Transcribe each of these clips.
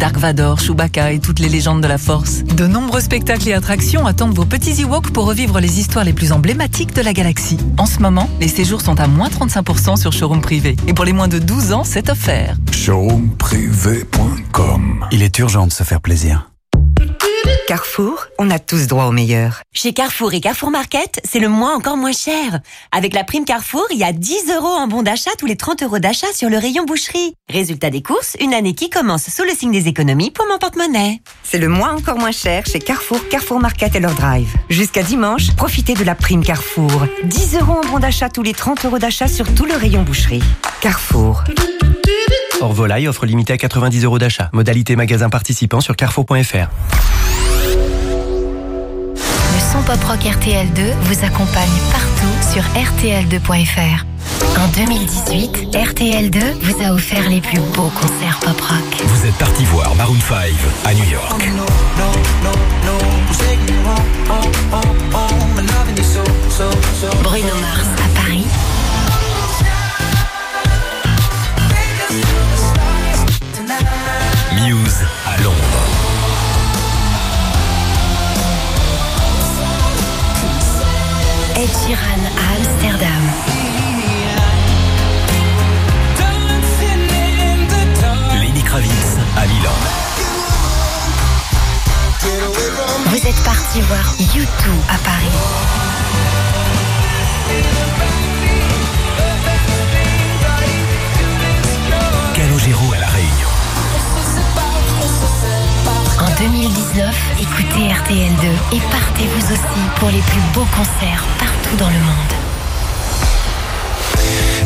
Dark Vador, Chewbacca et toutes les légendes de la Force. De nombreux spectacles et attractions attendent vos petits Ewoks pour revivre les histoires les plus emblématiques de la galaxie. En ce moment, les séjours sont à moins 35% sur Showroom Privé. Et pour les moins de 12 ans, c'est offert. Showroomprivé.com Il est urgent de se faire plaisir. Carrefour, on a tous droit au meilleur. Chez Carrefour et Carrefour Market, c'est le mois encore moins cher. Avec la prime Carrefour, il y a 10 euros en bon d'achat tous les 30 euros d'achat sur le rayon boucherie. Résultat des courses, une année qui commence sous le signe des économies pour mon porte-monnaie. C'est le mois encore moins cher chez Carrefour, Carrefour Market et leur drive. Jusqu'à dimanche, profitez de la prime Carrefour. 10 euros en bon d'achat tous les 30 euros d'achat sur tout le rayon boucherie. Carrefour. Hors volaille, offre limitée à 90 euros d'achat. Modalité magasin participant sur carrefour.fr. Le son pop rock RTL2 vous accompagne partout sur RTL2.fr. En 2018, RTL2 vous a offert les plus beaux concerts pop rock. Vous êtes parti voir Maroon 5 à New York. Bruno Mars à Paris. Muse Voir U2 à Paris. Calogero à La Réunion. En 2019, écoutez RTL2 et partez vous aussi pour les plus beaux concerts partout dans le monde.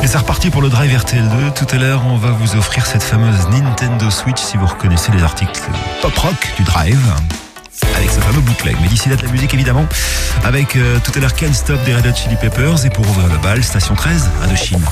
Et c'est reparti pour le Drive RTL2. Tout à l'heure, on va vous offrir cette fameuse Nintendo Switch si vous reconnaissez les articles pop rock du Drive. Avec ce fameux bootleg. Mais d'ici là, de la musique évidemment. Avec euh, tout à l'heure Can't Stop des Red Hot Chili Peppers. Et pour ouvrir le bal, station 13, Indochine.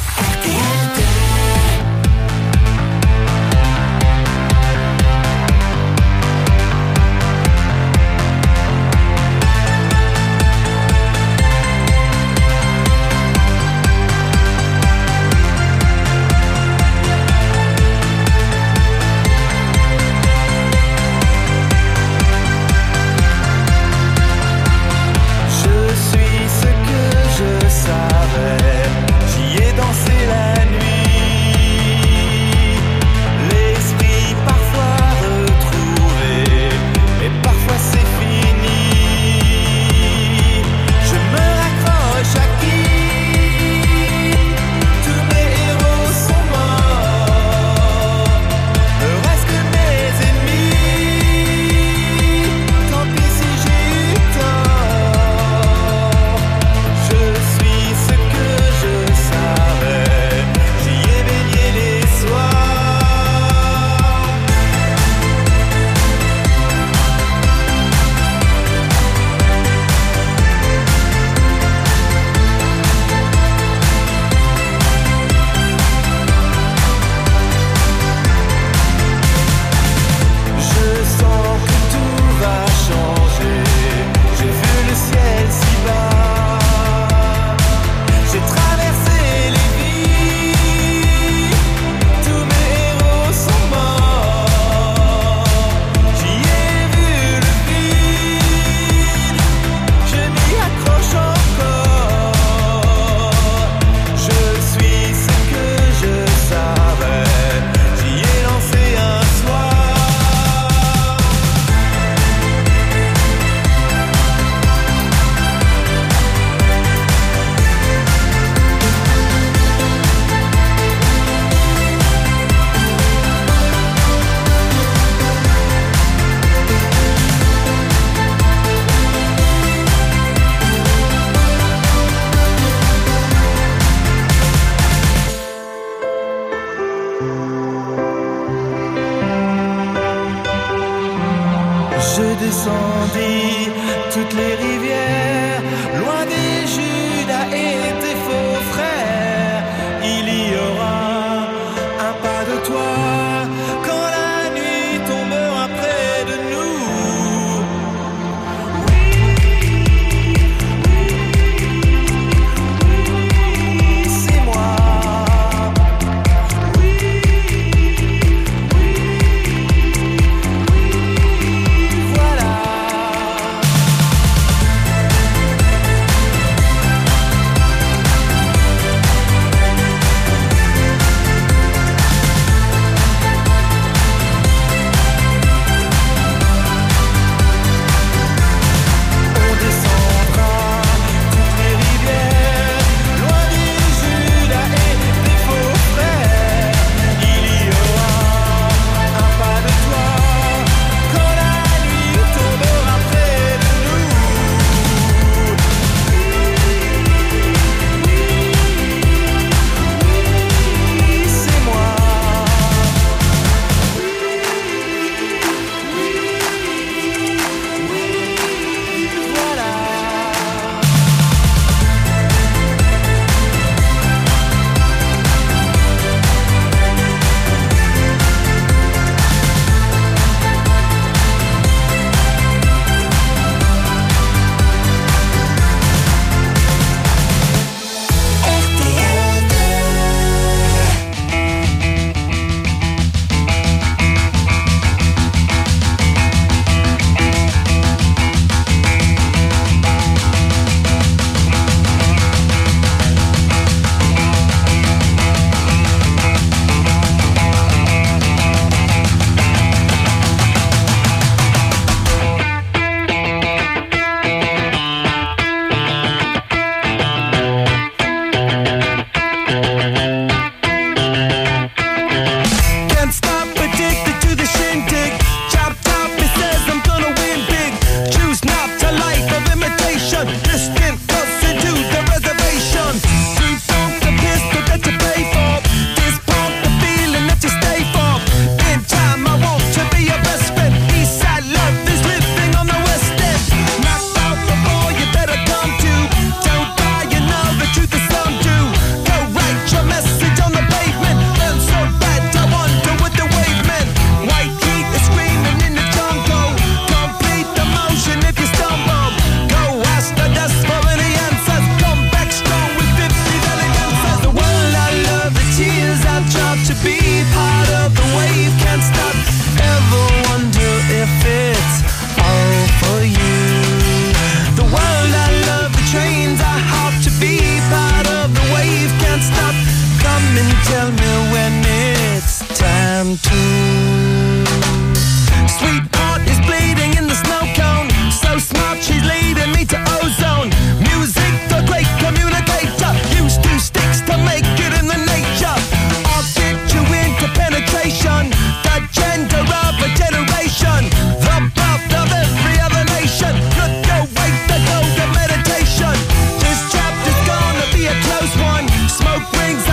smoke rings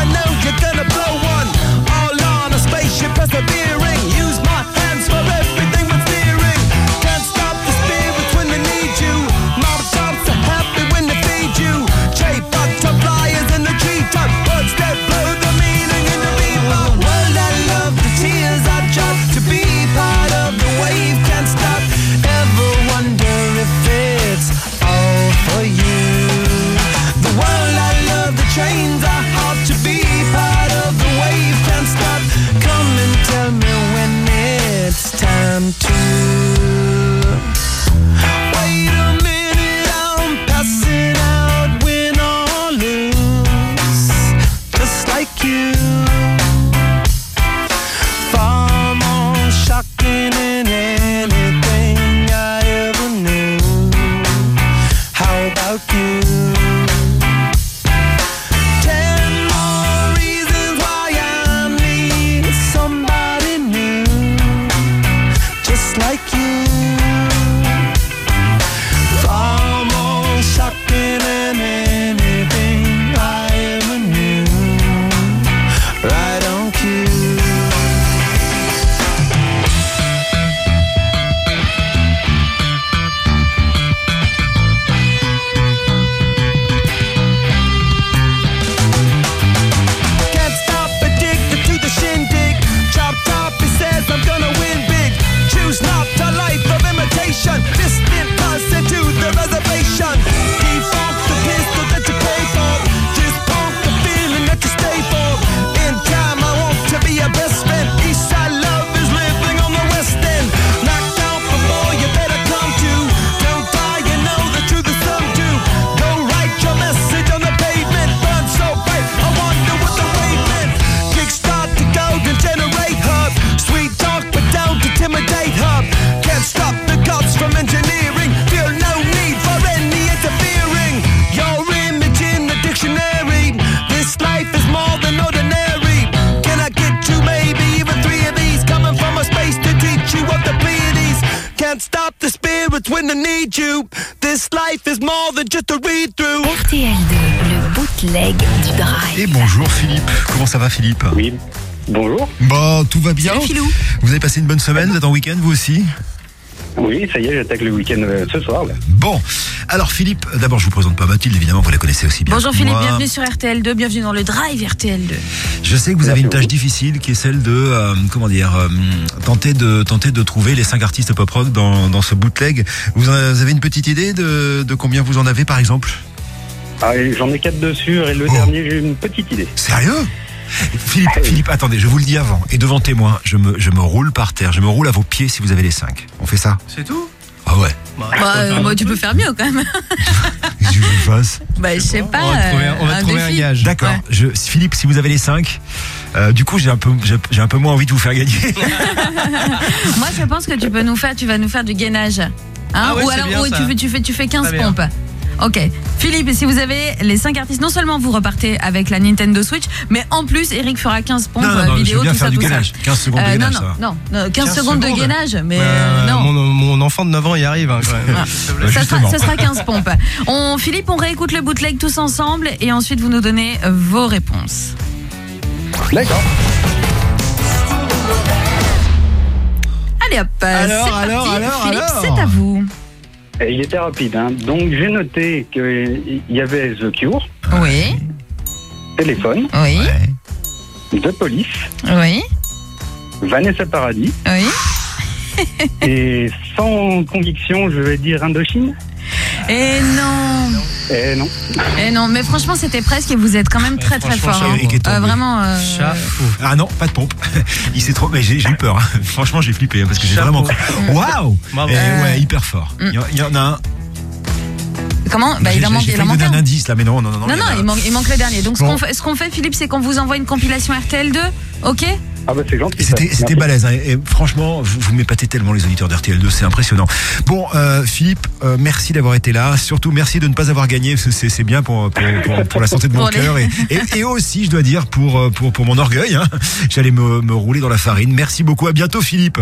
RTL2, le bootleg du drive. Et bonjour Philippe. Comment ça va Philippe? Oui. Bonjour. Bah tout va bien. Salut, Philou. Vous avez passé une bonne semaine, vous êtes en week-end vous aussi? Oui, ça y est, j'attaque le week-end euh, ce soir. Là. Bon, alors Philippe, d'abord je vous présente pas Mathilde, évidemment vous la connaissez aussi bien. Bonjour que Philippe, moi. bienvenue sur RTL2, bienvenue dans le Drive RTL2. Je sais que vous avez une tâche difficile qui est celle de, euh, comment dire, euh, tenter de tenter de trouver les cinq artistes pop rock dans, dans ce bootleg. Vous, en- vous avez une petite idée de, de combien vous en avez par exemple? Ah, J'en ai quatre dessus et le Oh. dernier, j'ai une petite idée. Sérieux? Philippe, Philippe, attendez, je vous le dis avant. Et devant témoin, je me, je me roule par terre. Je me roule à vos pieds si vous avez les cinq. On fait ça C'est tout? Ah ouais. bah, euh, bah, tu peux faire mieux quand même. Qu'est-ce que je vous fasse? Bah, je sais pas. On va trouver un- on va euh, trouver un défi. gage. D'accord. Ouais. Philippe, si vous avez les cinq, euh, du coup, j'ai un peu, j'ai- j'ai un peu moins envie de vous faire gagner. Moi, je pense que tu peux nous faire, tu vas nous faire du gainage. Hein Ah ouais, Ou alors, bien, tu, fais, tu, fais, tu fais 15 Très bien. pompes. Ok. Philippe, si vous avez les 5 artistes, non seulement vous repartez avec la Nintendo Switch, mais en plus, Eric fera 15 pompes non, non, non, je vidéo, veux bien tout faire ça, du tout ça. gainage. 15 secondes de Euh, non, gainage, non, ça va. non, non, 15, 15 secondes de secondes. gainage, mais Euh, euh, non. Mon, mon enfant de 9 ans y arrive hein, quand même. Ah. Bah, Ça sera, justement. ça sera 15 pompes. On, Philippe, on réécoute le bootleg tous ensemble et ensuite vous nous donnez vos réponses. D'accord. Allez hop, Alors, c'est parti. alors, alors, Philippe, alors. c'est à vous. Et il était rapide. Hein. Donc j'ai noté qu'il y avait The Cure, Oui, Téléphone, oui. The Police, oui, Vanessa Paradis. oui. et sans conviction, je vais dire Indochine. Et non, Eh non. et non, mais franchement c'était presque et vous êtes quand même très très fort. hein. Euh, vraiment. euh, Chapeau. Ah non, pas de pompe. Il s'est trop. Mais j'ai j'ai eu peur. hein. Franchement, j'ai flippé hein, parce que j'ai Chapeau. vraiment. Waouh Bravo. Et Euh. Ouais, hyper fort. Il y en- il y en a un. Comment? Bah, il J'ai- en manque, J'ai il en failli manque donner un. un indice là, mais non, non, non. Non, il y en non, a- il manque, il manque le dernier. Donc ce Bon. qu'on fait, ce qu'on fait, Philippe, c'est qu'on vous envoie une compilation RTL2, ok? Ah bah c'est gentil. ça. C'était balèze. hein. Et franchement, vous, vous m'épatez tellement les auditeurs d'RTL2, c'est impressionnant. Bon, euh, Philippe, euh, merci d'avoir été là. Surtout, merci de ne pas avoir gagné. C'est c'est bien pour, pour, pour, pour la santé de mon les- cœur et, et, et aussi, je dois dire, pour, euh, pour, pour mon orgueil. hein. J'allais me, me rouler dans la farine. Merci beaucoup. À bientôt, Philippe.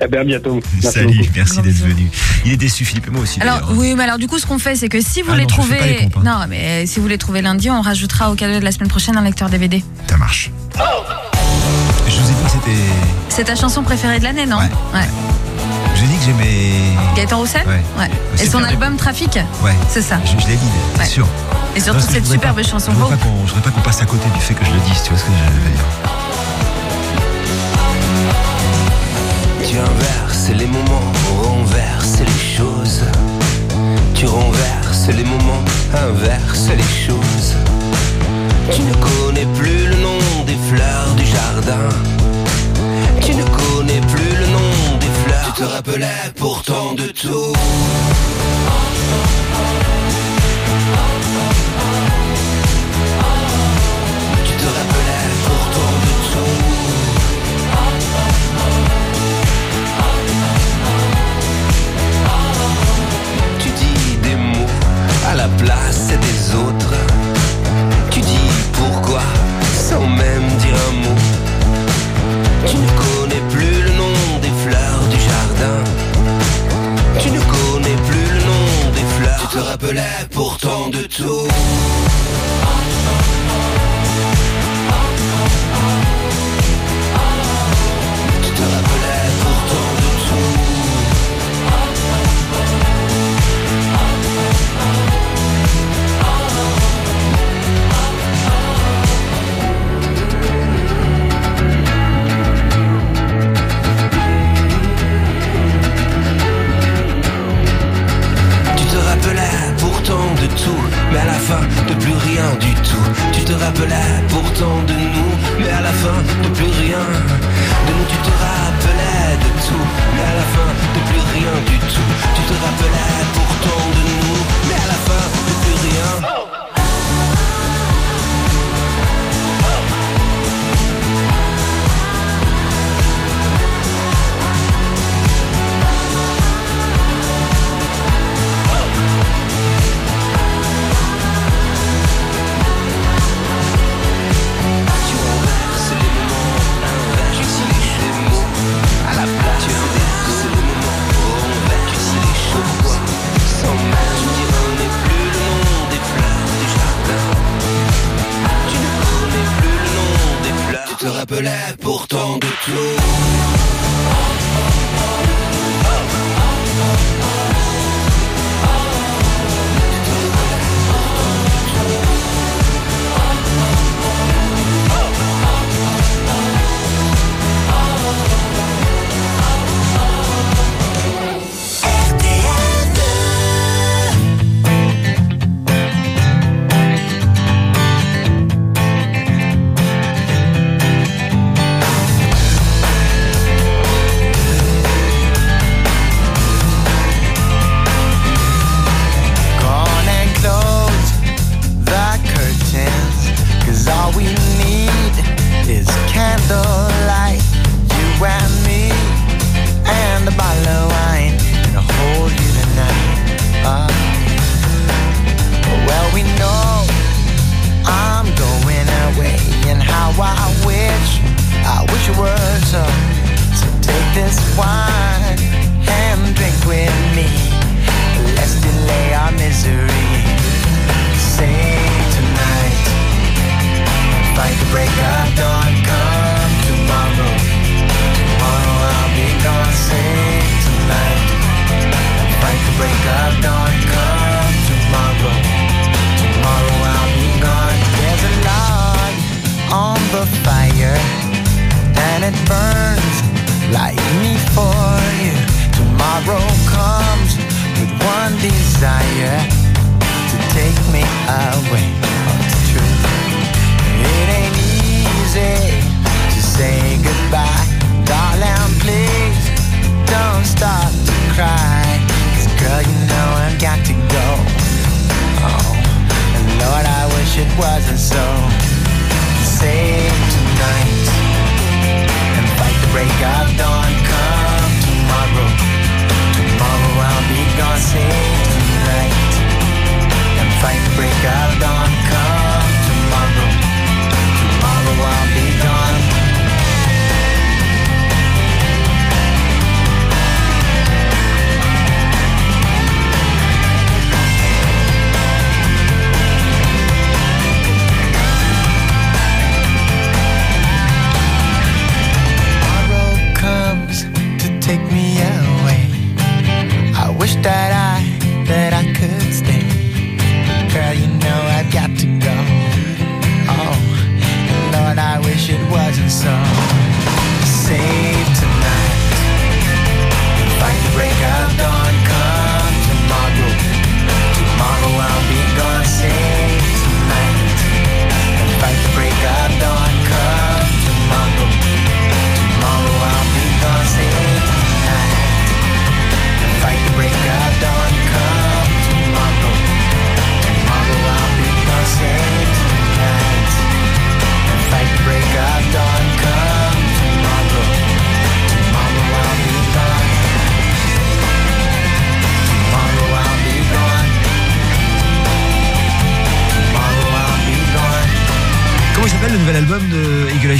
Eh bien, à bientôt. Merci Salut. beaucoup. Merci d'être venu. Il est déçu, Philippe, et moi aussi. Alors oui, mais alors du coup, ce qu'on fait, c'est que si vous Ah les non, trouvez, pas les pompes, hein. non, mais euh, si vous les trouvez lundi, on rajoutera au cadeau de la semaine prochaine un lecteur DVD. Ça marche. Je vous ai dit que c'était. C'est ta chanson préférée de l'année, non Ouais. Ouais. J'ai dit que j'aimais. Gaëtan Roussel Ouais. Et C'est son bien. album Trafic Ouais. C'est ça. Je, je l'ai dit, bien Ouais. sûr. Et surtout Non, cette superbe pas- chanson Je voudrais Hope. pas qu'on- je voudrais pas qu'on passe à côté du fait que je le dise, tu vois ce que je veux dire. Tu inverses les moments, renverses les choses. Tu renverses les moments, inverses les choses. Tu ne connais plus le nom des fleurs du jardin. Tu ne connais plus le nom des fleurs te rappelais pourtant de tout. Tu te rappelais pourtant de tout. Tu dis des mots à la place des autres. Même dire un mot. Tu ne connais plus le nom des fleurs du jardin. Tu ne connais plus le nom des fleurs. Tu te rappelais pourtant de tout. Te rappelais pourtant de tout.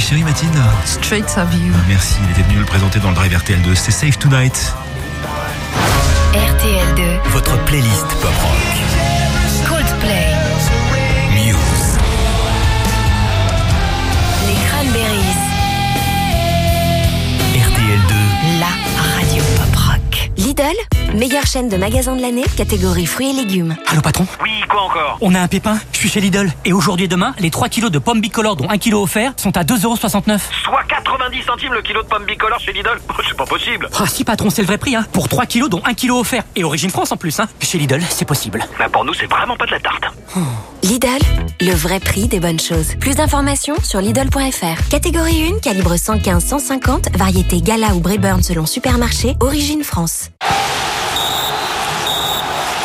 Cherry, Mathilde Straight of You. Merci, il était venu le présenter dans le Drive RTL2. C'est Safe Tonight. RTL2, Votre playlist pop rock. Chaîne de magasins de l'année, catégorie fruits et légumes. Allô patron Oui, quoi encore On a un pépin, je suis chez Lidl. Et aujourd'hui et demain, les 3 kilos de pommes bicolores dont 1 kilo offert sont à 2,69€. Soit 90 centimes le kilo de pommes bicolores chez Lidl C'est pas possible Ah si patron, c'est le vrai prix, hein. Pour 3 kilos dont 1 kilo offert. Et origine France en plus, hein. Chez Lidl, c'est possible. Bah pour nous, c'est vraiment pas de la tarte. Lidl, le vrai prix des bonnes choses. Plus d'informations sur Lidl.fr. Catégorie 1, calibre 115-150, variété Gala ou Brayburn selon supermarché, origine France.